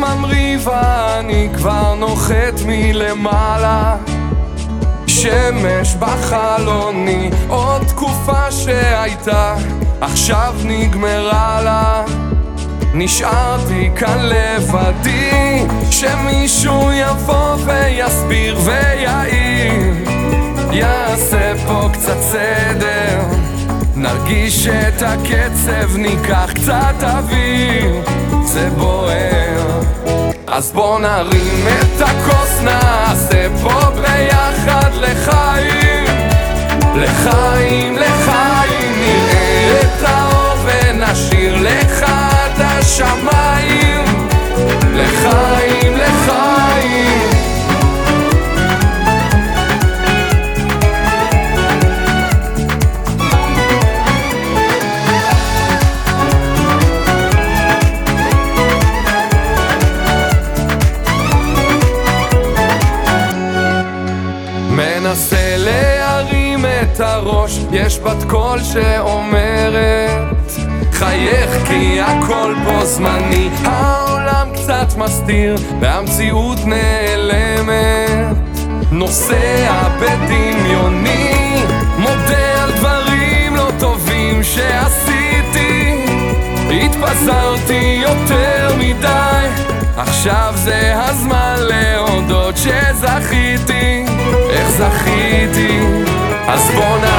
ממריבה, אני כבר נוחת מלמעלה. שמש בחלוני, עוד תקופה שהייתה, עכשיו נגמרה לה. נשארתי כאן לבדי, שמישהו יבוא ויסביר ויעיר, יעשה פה קצת סדר. נרגיש את הקצב, ניקח קצת אוויר, זה בוער. אז בוא נרים את הכוס, נעשה פה ביחד לחיים, לחיים, לחיים, נראה את האור ונשאיר לך את השמיים, מנסה להרים את הראש, יש בת קול שאומרת חייך כי הכל פה זמני, העולם קצת מסתיר והמציאות נעלמת. נוסע בדמיוני, מודה על דברים לא טובים שעשיתי. התפזרתי יותר מדי עכשיו זה הזמן להודות שזכיתי זכיתי אז בוא נרים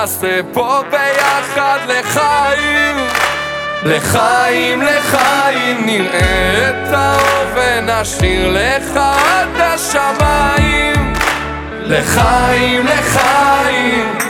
נעשה פה ביחד לחיים. לחיים, לחיים, נראה את האור ונשאיר לך עד השמיים. לחיים, לחיים